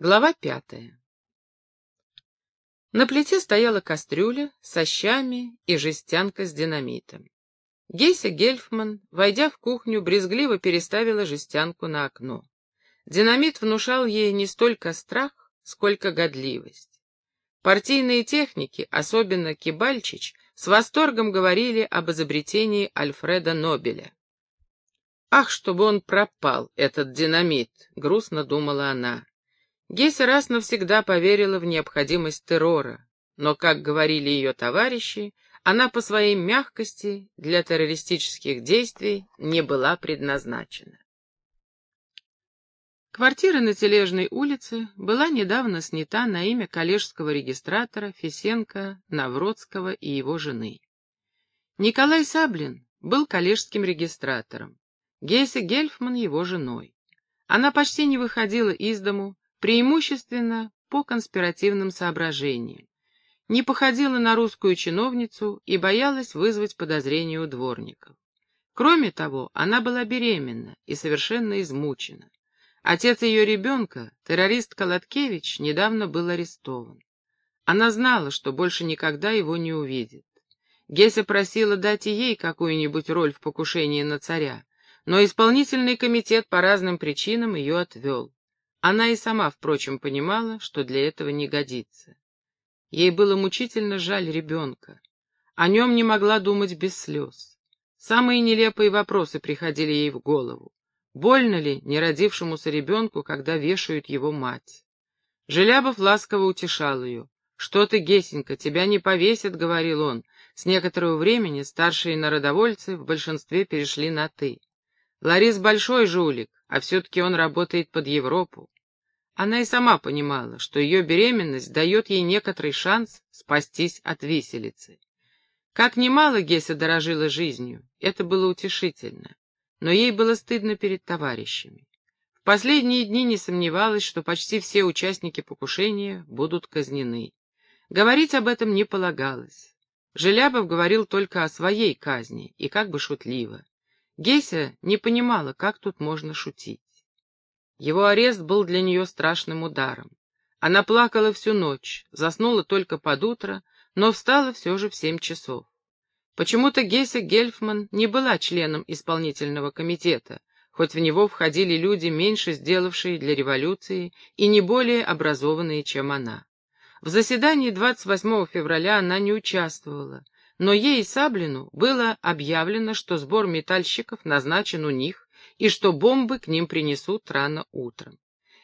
Глава пятая. На плите стояла кастрюля со щами и жестянка с динамитом. Гейся Гельфман, войдя в кухню, брезгливо переставила жестянку на окно. Динамит внушал ей не столько страх, сколько годливость. Партийные техники, особенно Кибальчич, с восторгом говорили об изобретении Альфреда Нобеля. «Ах, чтобы он пропал, этот динамит!» — грустно думала она. Гейса раз навсегда поверила в необходимость террора, но, как говорили ее товарищи, она по своей мягкости для террористических действий не была предназначена. Квартира на Тележной улице была недавно снята на имя коллежского регистратора Фисенко, Навродского и его жены. Николай Саблин был коллежским регистратором, Гейса Гельфман его женой. Она почти не выходила из дому, преимущественно по конспиративным соображениям. Не походила на русскую чиновницу и боялась вызвать подозрения у дворников. Кроме того, она была беременна и совершенно измучена. Отец ее ребенка, террорист Колоткевич, недавно был арестован. Она знала, что больше никогда его не увидит. Геся просила дать ей какую-нибудь роль в покушении на царя, но исполнительный комитет по разным причинам ее отвел. Она и сама, впрочем, понимала, что для этого не годится. Ей было мучительно жаль ребенка. О нем не могла думать без слез. Самые нелепые вопросы приходили ей в голову. Больно ли неродившемуся ребенку, когда вешают его мать? Желябов ласково утешал ее. «Что ты, Гесенька, тебя не повесят», — говорил он. С некоторого времени старшие народовольцы в большинстве перешли на «ты». Ларис большой жулик, а все-таки он работает под Европу. Она и сама понимала, что ее беременность дает ей некоторый шанс спастись от виселицы. Как немало Геся дорожила жизнью, это было утешительно, но ей было стыдно перед товарищами. В последние дни не сомневалась, что почти все участники покушения будут казнены. Говорить об этом не полагалось. Желябов говорил только о своей казни, и как бы шутливо. Геся не понимала, как тут можно шутить. Его арест был для нее страшным ударом. Она плакала всю ночь, заснула только под утро, но встала все же в семь часов. Почему-то Геся Гельфман не была членом исполнительного комитета, хоть в него входили люди, меньше сделавшие для революции и не более образованные, чем она. В заседании 28 февраля она не участвовала, но ей и Саблину было объявлено, что сбор метальщиков назначен у них и что бомбы к ним принесут рано утром.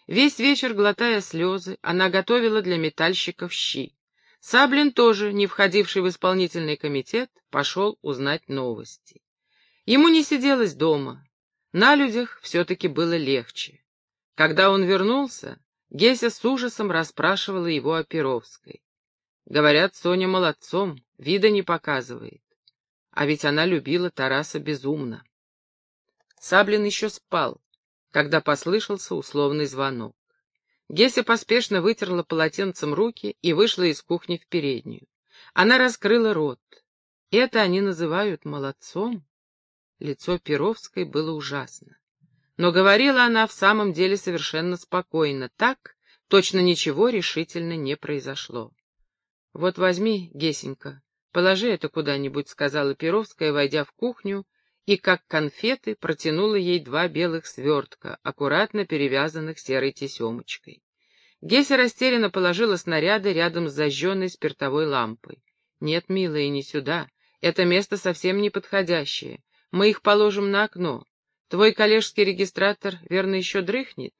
Весь вечер, глотая слезы, она готовила для метальщиков щи. Саблин тоже, не входивший в исполнительный комитет, пошел узнать новости. Ему не сиделось дома. На людях все-таки было легче. Когда он вернулся, Геся с ужасом расспрашивала его о Перовской. Говорят, Соня молодцом, вида не показывает. А ведь она любила Тараса безумно. Саблин еще спал, когда послышался условный звонок. Геся поспешно вытерла полотенцем руки и вышла из кухни в переднюю. Она раскрыла рот. Это они называют молодцом? Лицо Перовской было ужасно. Но говорила она в самом деле совершенно спокойно, так, точно ничего решительно не произошло. «Вот возьми, Гесенька, положи это куда-нибудь», — сказала Перовская, войдя в кухню, и, как конфеты, протянула ей два белых свертка, аккуратно перевязанных серой тесемочкой. Геся растерянно положила снаряды рядом с зажженной спиртовой лампой. «Нет, милая, не сюда. Это место совсем неподходящее. Мы их положим на окно. Твой коллежский регистратор, верно, еще дрыхнет?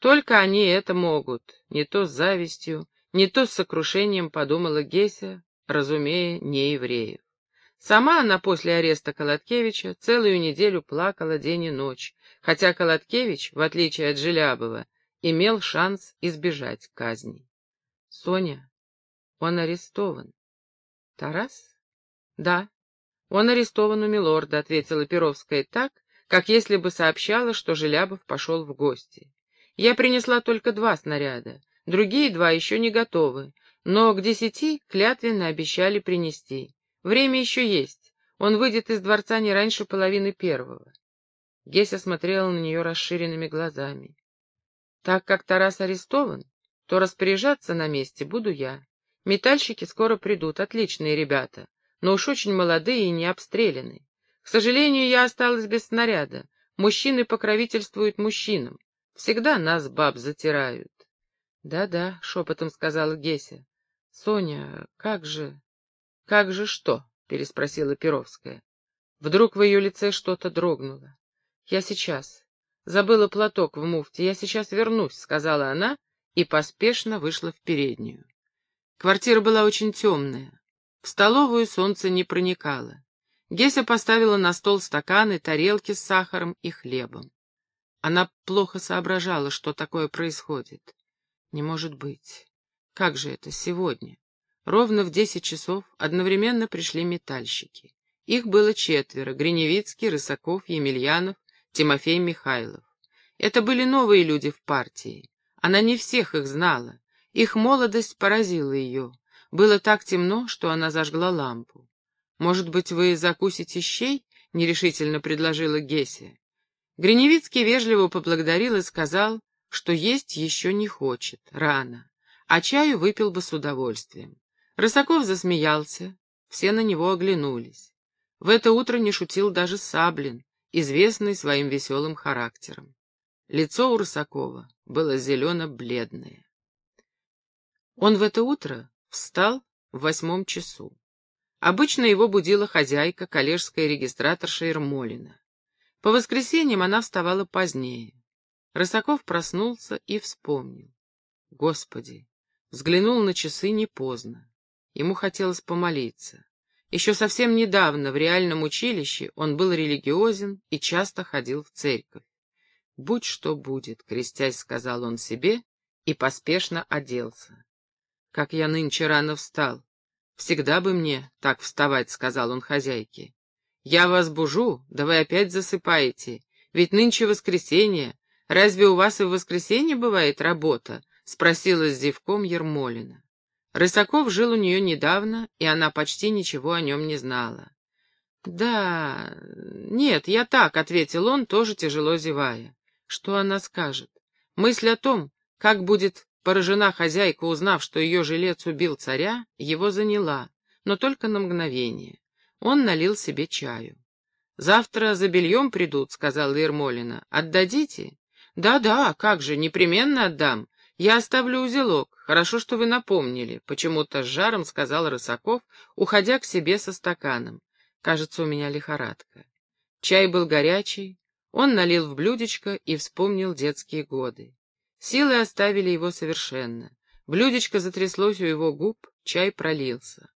Только они это могут, не то с завистью, не то с сокрушением подумала Геся, разумея, не евреев. Сама она после ареста Колоткевича целую неделю плакала день и ночь, хотя Колоткевич, в отличие от Желябова, имел шанс избежать казни. Соня, он арестован. Тарас? Да, он арестован у милорда, ответила Перовская так, как если бы сообщала, что Желябов пошел в гости. Я принесла только два снаряда, другие два еще не готовы, но к десяти клятвенно обещали принести. Время еще есть, он выйдет из дворца не раньше половины первого. Геся смотрела на нее расширенными глазами. Так как Тарас арестован, то распоряжаться на месте буду я. Метальщики скоро придут, отличные ребята, но уж очень молодые и не обстреляны. К сожалению, я осталась без снаряда. Мужчины покровительствуют мужчинам. Всегда нас, баб, затирают. «Да-да», — шепотом сказала Геся. «Соня, как же...» «Как же что?» — переспросила Перовская. Вдруг в ее лице что-то дрогнуло. «Я сейчас. Забыла платок в муфте. Я сейчас вернусь», — сказала она и поспешно вышла в переднюю. Квартира была очень темная. В столовую солнце не проникало. Геся поставила на стол стаканы, тарелки с сахаром и хлебом. Она плохо соображала, что такое происходит. Не может быть. Как же это сегодня? Ровно в десять часов одновременно пришли метальщики. Их было четверо — Гриневицкий, Рысаков, Емельянов, Тимофей Михайлов. Это были новые люди в партии. Она не всех их знала. Их молодость поразила ее. Было так темно, что она зажгла лампу. «Может быть, вы закусите щей?» — нерешительно предложила Геся. Гриневицкий вежливо поблагодарил и сказал, что есть еще не хочет, рано, а чаю выпил бы с удовольствием. Рысаков засмеялся, все на него оглянулись. В это утро не шутил даже Саблин, известный своим веселым характером. Лицо у Рысакова было зелено-бледное. Он в это утро встал в восьмом часу. Обычно его будила хозяйка, коллежская регистраторша Ермолина. По воскресеньям она вставала позднее. Рысаков проснулся и вспомнил. Господи, взглянул на часы не поздно. Ему хотелось помолиться. Еще совсем недавно в реальном училище он был религиозен и часто ходил в церковь. «Будь что будет», — крестясь, сказал он себе и поспешно оделся. «Как я нынче рано встал! Всегда бы мне так вставать», — сказал он хозяйке. «Я вас бужу, да вы опять засыпаете, ведь нынче воскресенье, «Разве у вас и в воскресенье бывает работа?» — спросила с зевком Ермолина. Рысаков жил у нее недавно, и она почти ничего о нем не знала. «Да... Нет, я так», — ответил он, тоже тяжело зевая. «Что она скажет? Мысль о том, как будет поражена хозяйка, узнав, что ее жилец убил царя, его заняла, но только на мгновение. Он налил себе чаю. «Завтра за бельем придут», — сказала Ермолина. «Отдадите?» «Да-да, как же, непременно отдам. Я оставлю узелок. Хорошо, что вы напомнили», — почему-то с жаром сказал Рысаков, уходя к себе со стаканом. «Кажется, у меня лихорадка». Чай был горячий, он налил в блюдечко и вспомнил детские годы. Силы оставили его совершенно. Блюдечко затряслось у его губ, чай пролился.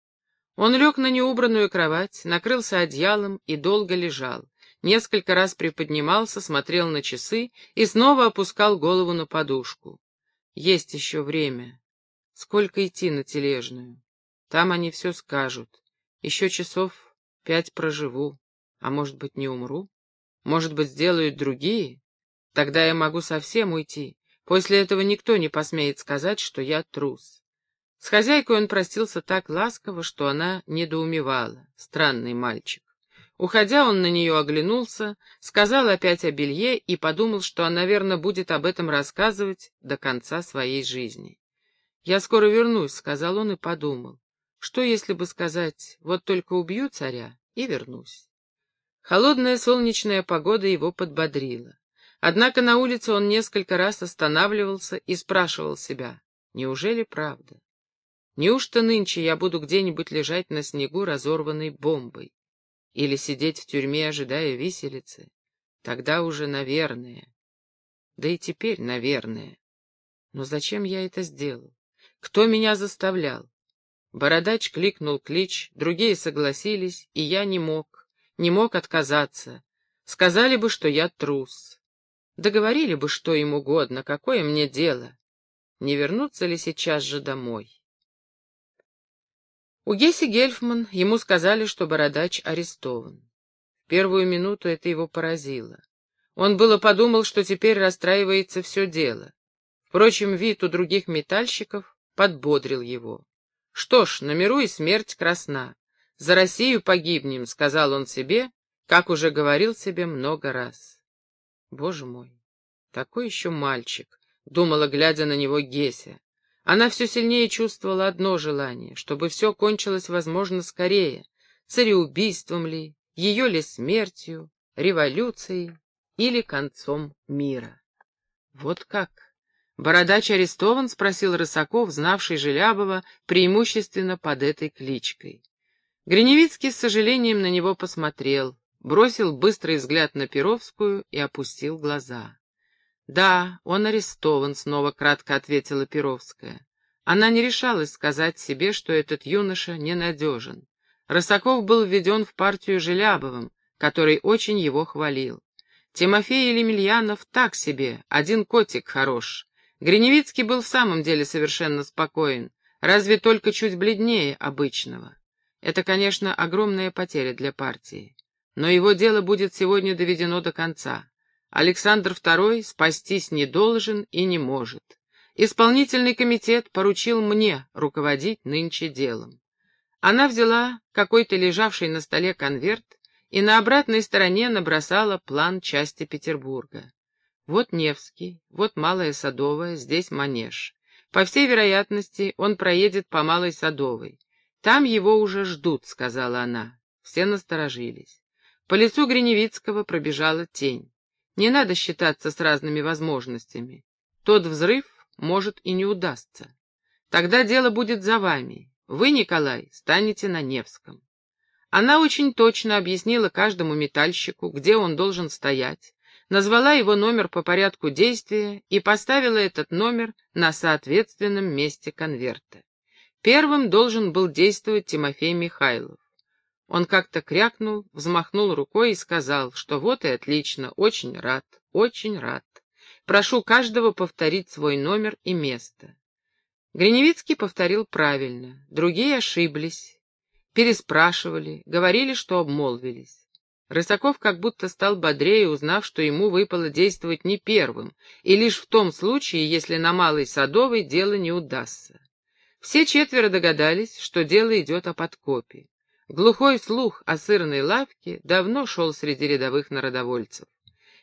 Он лег на неубранную кровать, накрылся одеялом и долго лежал несколько раз приподнимался, смотрел на часы и снова опускал голову на подушку. Есть еще время. Сколько идти на тележную? Там они все скажут. Еще часов пять проживу. А может быть, не умру? Может быть, сделают другие? Тогда я могу совсем уйти. После этого никто не посмеет сказать, что я трус. С хозяйкой он простился так ласково, что она недоумевала. Странный мальчик. Уходя, он на нее оглянулся, сказал опять о белье и подумал, что она, наверное, будет об этом рассказывать до конца своей жизни. «Я скоро вернусь», — сказал он и подумал. «Что, если бы сказать, вот только убью царя и вернусь?» Холодная солнечная погода его подбодрила. Однако на улице он несколько раз останавливался и спрашивал себя, неужели правда? Неужто нынче я буду где-нибудь лежать на снегу разорванной бомбой? Или сидеть в тюрьме, ожидая виселицы? Тогда уже, наверное. Да и теперь, наверное. Но зачем я это сделал? Кто меня заставлял? Бородач кликнул клич, другие согласились, и я не мог, не мог отказаться. Сказали бы, что я трус. Договорили бы, что им угодно, какое мне дело. Не вернуться ли сейчас же домой? У Гесси Гельфман ему сказали, что Бородач арестован. В первую минуту это его поразило. Он было подумал, что теперь расстраивается все дело. Впрочем, вид у других метальщиков подбодрил его. «Что ж, на миру и смерть красна. За Россию погибнем», — сказал он себе, как уже говорил себе много раз. Боже мой, такой еще мальчик, — думала, глядя на него Геся. Она все сильнее чувствовала одно желание, чтобы все кончилось, возможно, скорее. Цареубийством ли, ее ли смертью, революцией или концом мира. Вот как? Бородач арестован, спросил Рысаков, знавший Желябова преимущественно под этой кличкой. Гриневицкий с сожалением на него посмотрел, бросил быстрый взгляд на Перовскую и опустил глаза. «Да, он арестован», — снова кратко ответила Перовская. Она не решалась сказать себе, что этот юноша ненадежен. Рысаков был введен в партию Желябовым, который очень его хвалил. Тимофей Елемельянов так себе, один котик хорош. Гриневицкий был в самом деле совершенно спокоен, разве только чуть бледнее обычного. Это, конечно, огромная потеря для партии. Но его дело будет сегодня доведено до конца. Александр II спастись не должен и не может. Исполнительный комитет поручил мне руководить нынче делом. Она взяла какой-то лежавший на столе конверт и на обратной стороне набросала план части Петербурга. Вот Невский, вот Малая Садовая, здесь Манеж. По всей вероятности, он проедет по Малой Садовой. Там его уже ждут, сказала она. Все насторожились. По лицу Гриневицкого пробежала тень. Не надо считаться с разными возможностями. Тот взрыв может и не удастся. Тогда дело будет за вами. Вы, Николай, станете на Невском. Она очень точно объяснила каждому метальщику, где он должен стоять, назвала его номер по порядку действия и поставила этот номер на соответственном месте конверта. Первым должен был действовать Тимофей Михайлов. Он как-то крякнул, взмахнул рукой и сказал, что вот и отлично, очень рад, очень рад. Прошу каждого повторить свой номер и место. Гриневицкий повторил правильно, другие ошиблись, переспрашивали, говорили, что обмолвились. Рысаков как будто стал бодрее, узнав, что ему выпало действовать не первым, и лишь в том случае, если на Малой Садовой дело не удастся. Все четверо догадались, что дело идет о подкопе. Глухой слух о сырной лавке давно шел среди рядовых народовольцев.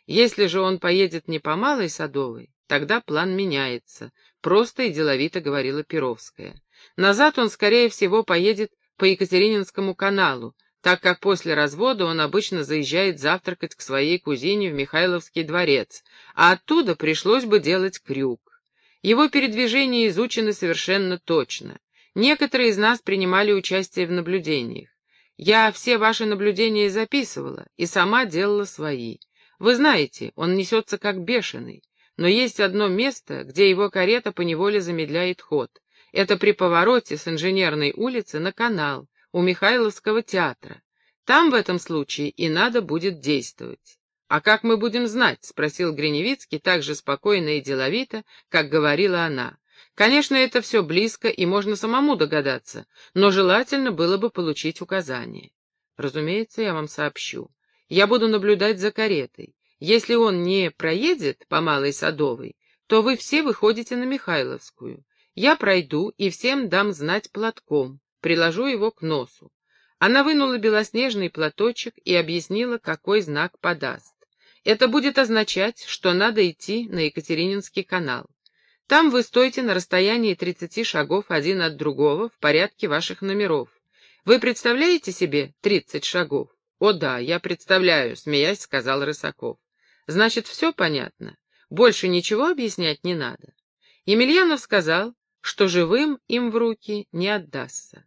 Если же он поедет не по Малой Садовой, тогда план меняется, просто и деловито говорила Перовская. Назад он, скорее всего, поедет по Екатерининскому каналу, так как после развода он обычно заезжает завтракать к своей кузине в Михайловский дворец, а оттуда пришлось бы делать крюк. Его передвижения изучены совершенно точно. Некоторые из нас принимали участие в наблюдениях. Я все ваши наблюдения записывала и сама делала свои. Вы знаете, он несется как бешеный, но есть одно место, где его карета поневоле замедляет ход. Это при повороте с инженерной улицы на канал, у Михайловского театра. Там в этом случае и надо будет действовать. «А как мы будем знать?» — спросил Гриневицкий так же спокойно и деловито, как говорила она. Конечно, это все близко, и можно самому догадаться, но желательно было бы получить указание. Разумеется, я вам сообщу. Я буду наблюдать за каретой. Если он не проедет по Малой Садовой, то вы все выходите на Михайловскую. Я пройду и всем дам знать платком, приложу его к носу. Она вынула белоснежный платочек и объяснила, какой знак подаст. Это будет означать, что надо идти на Екатерининский канал. Там вы стоите на расстоянии 30 шагов один от другого в порядке ваших номеров. Вы представляете себе 30 шагов? О да, я представляю, смеясь, сказал Рысаков. Значит, все понятно. Больше ничего объяснять не надо. Емельянов сказал, что живым им в руки не отдастся.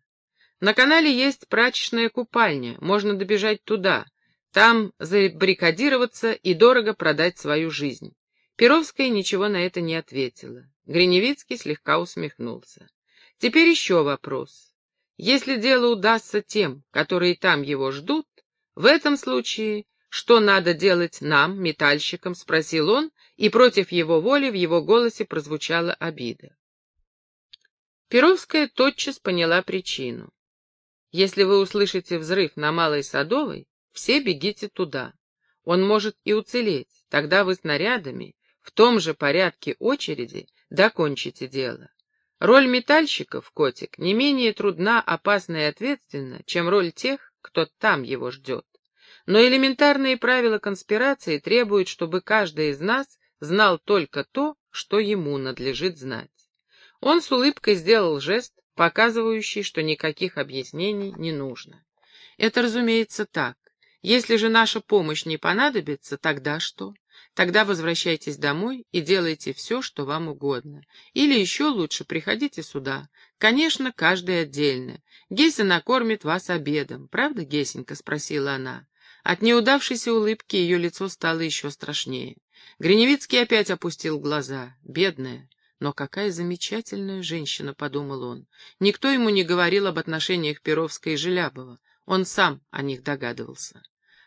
На канале есть прачечная купальня, можно добежать туда, там забаррикадироваться и дорого продать свою жизнь. Перовская ничего на это не ответила. Гриневицкий слегка усмехнулся. Теперь еще вопрос. Если дело удастся тем, которые там его ждут, в этом случае что надо делать нам, метальщикам, спросил он, и против его воли в его голосе прозвучала обида. Перовская тотчас поняла причину. Если вы услышите взрыв на Малой Садовой, все бегите туда. Он может и уцелеть, тогда вы снарядами, в том же порядке очереди, Докончите дело. Роль метальщиков, котик, не менее трудна, опасна и ответственна, чем роль тех, кто там его ждет. Но элементарные правила конспирации требуют, чтобы каждый из нас знал только то, что ему надлежит знать. Он с улыбкой сделал жест, показывающий, что никаких объяснений не нужно. Это, разумеется, так. Если же наша помощь не понадобится, тогда что? Тогда возвращайтесь домой и делайте все, что вам угодно. Или еще лучше приходите сюда. Конечно, каждый отдельно. Геся накормит вас обедом. Правда, Гесенька? — спросила она. От неудавшейся улыбки ее лицо стало еще страшнее. Гриневицкий опять опустил глаза. Бедная. Но какая замечательная женщина, — подумал он. Никто ему не говорил об отношениях Перовской и Желябова. Он сам о них догадывался.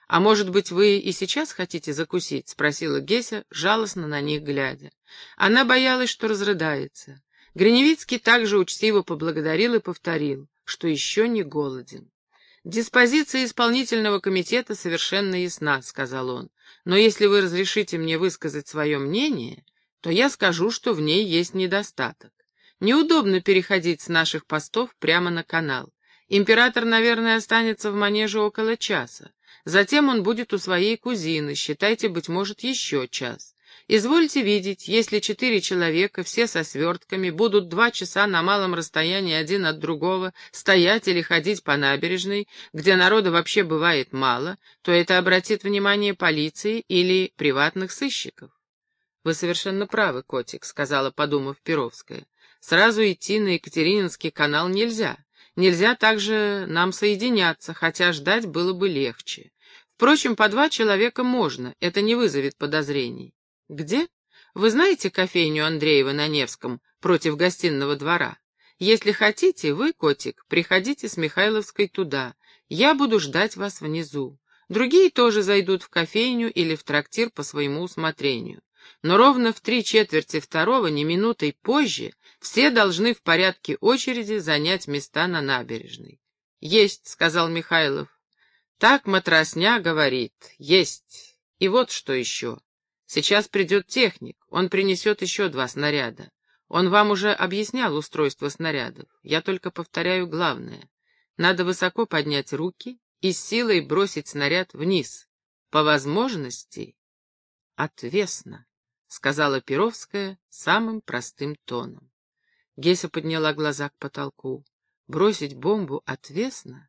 «А может быть, вы и сейчас хотите закусить?» — спросила Геся, жалостно на них глядя. Она боялась, что разрыдается. Гриневицкий также учтиво поблагодарил и повторил, что еще не голоден. «Диспозиция исполнительного комитета совершенно ясна», — сказал он. «Но если вы разрешите мне высказать свое мнение, то я скажу, что в ней есть недостаток. Неудобно переходить с наших постов прямо на канал. Император, наверное, останется в манеже около часа. Затем он будет у своей кузины, считайте, быть может, еще час. Извольте видеть, если четыре человека, все со свертками, будут два часа на малом расстоянии один от другого стоять или ходить по набережной, где народа вообще бывает мало, то это обратит внимание полиции или приватных сыщиков. «Вы совершенно правы, котик», — сказала, подумав Перовская. «Сразу идти на Екатерининский канал нельзя. Нельзя также нам соединяться, хотя ждать было бы легче. Впрочем, по два человека можно, это не вызовет подозрений. Где? Вы знаете кофейню Андреева на Невском, против гостиного двора? Если хотите, вы, котик, приходите с Михайловской туда. Я буду ждать вас внизу. Другие тоже зайдут в кофейню или в трактир по своему усмотрению но ровно в три четверти второго, не минутой позже, все должны в порядке очереди занять места на набережной. «Есть», — сказал Михайлов. «Так матросня говорит. Есть. И вот что еще. Сейчас придет техник, он принесет еще два снаряда. Он вам уже объяснял устройство снарядов. Я только повторяю главное. Надо высоко поднять руки и с силой бросить снаряд вниз. По возможности отвесно. — сказала Перовская самым простым тоном. Геся подняла глаза к потолку. Бросить бомбу отвесно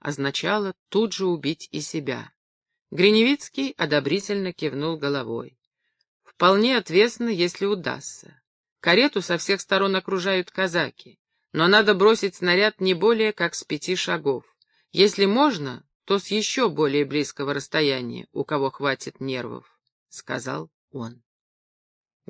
означало тут же убить и себя. Гриневицкий одобрительно кивнул головой. Вполне отвесно, если удастся. Карету со всех сторон окружают казаки, но надо бросить снаряд не более как с пяти шагов. Если можно, то с еще более близкого расстояния, у кого хватит нервов, — сказал он.